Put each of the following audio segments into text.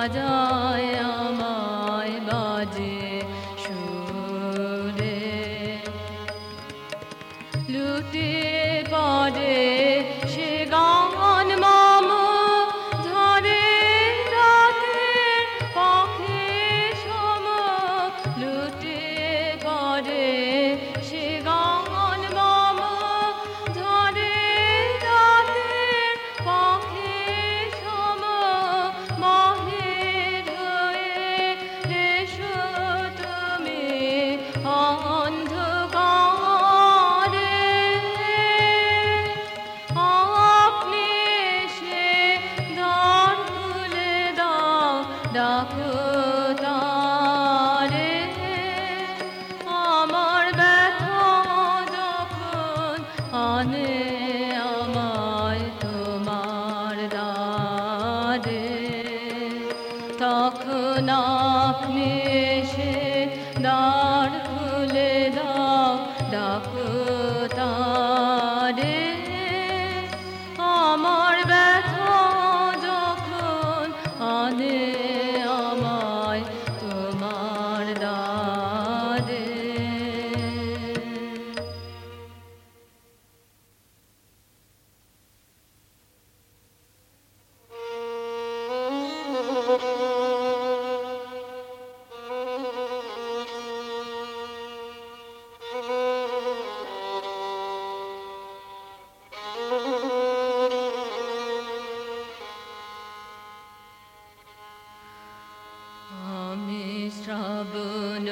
বাজায় 嗯。শ্রাবণ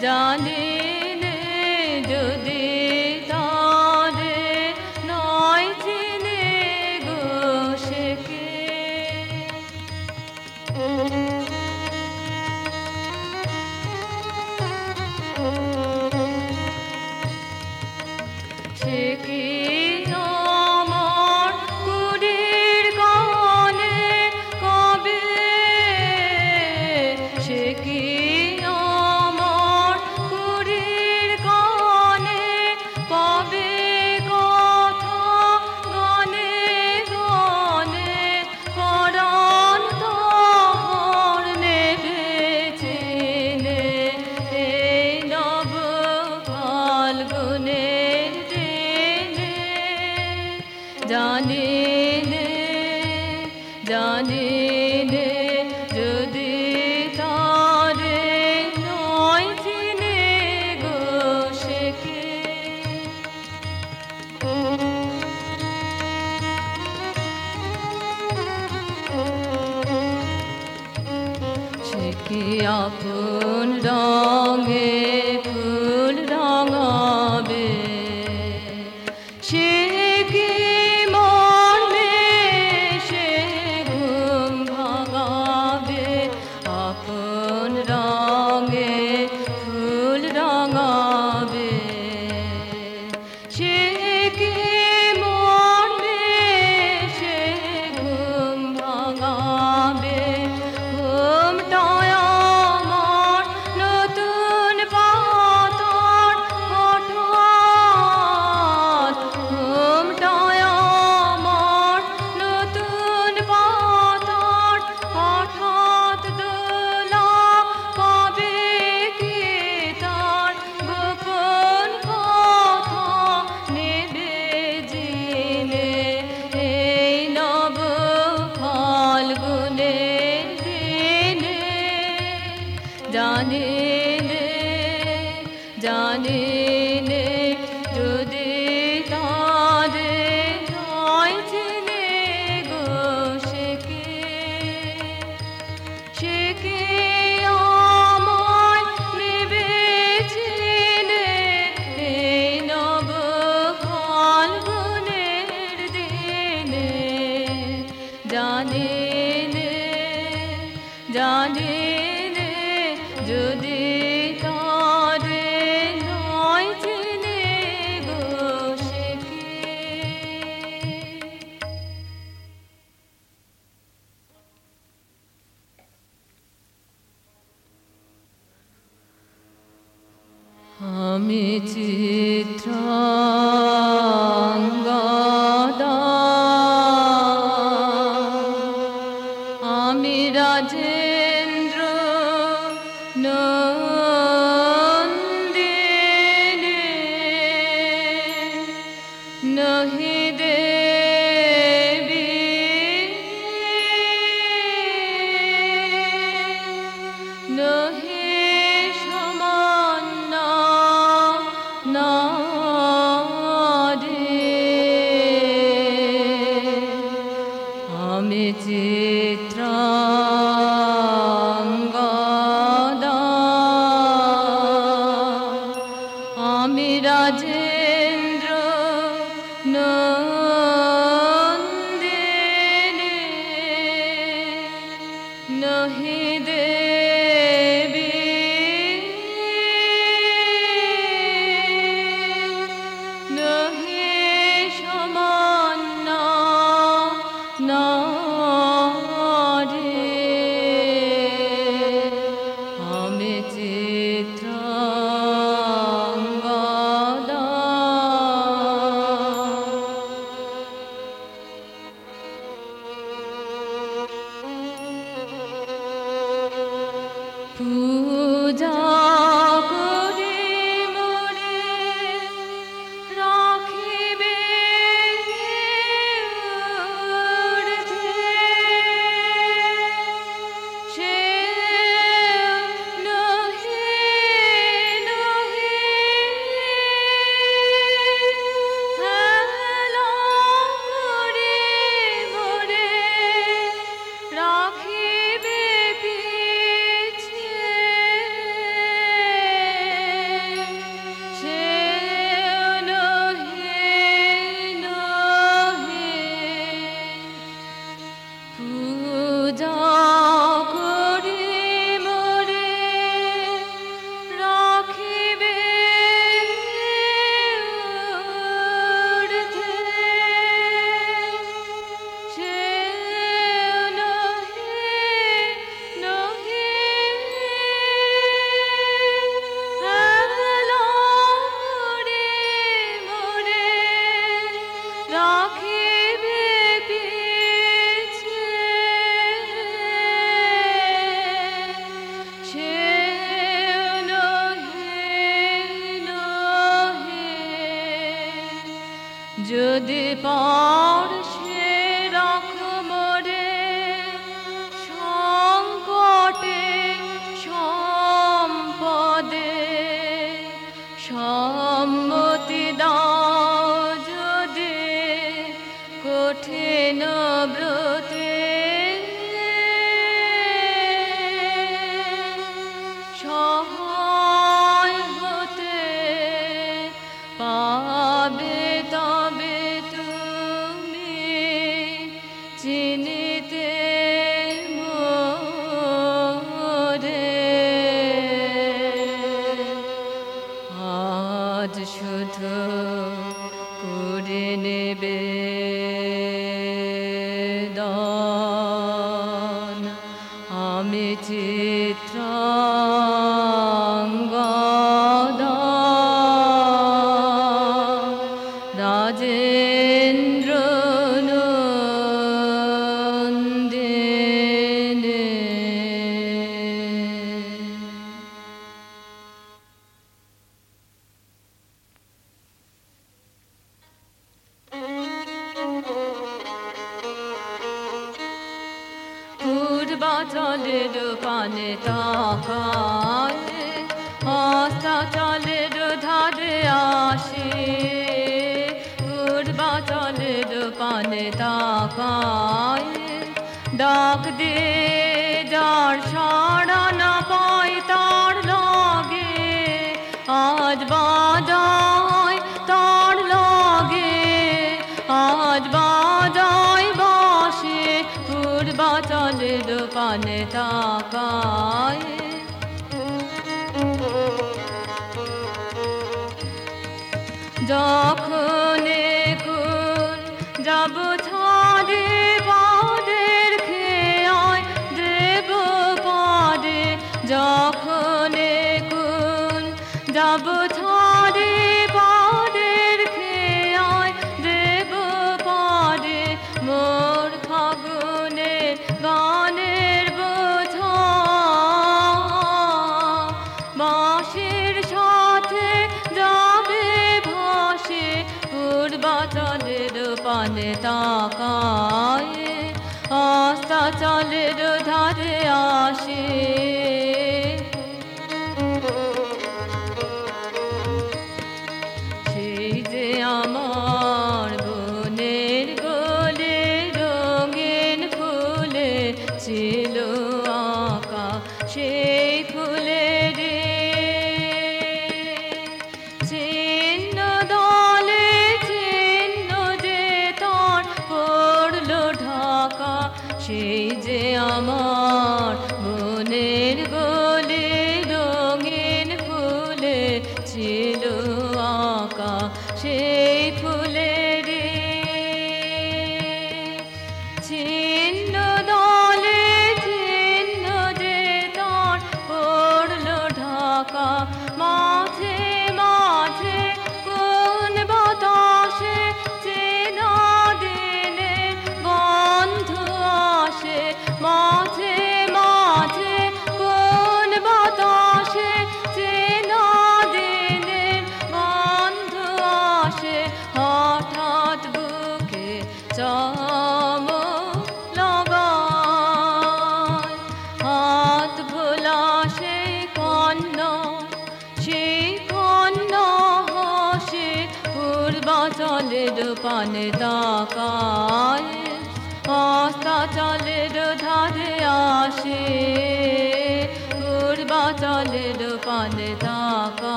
जाने ने जो दे danele জানে নে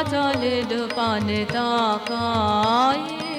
পূর্বাচলের পানে তাকায়।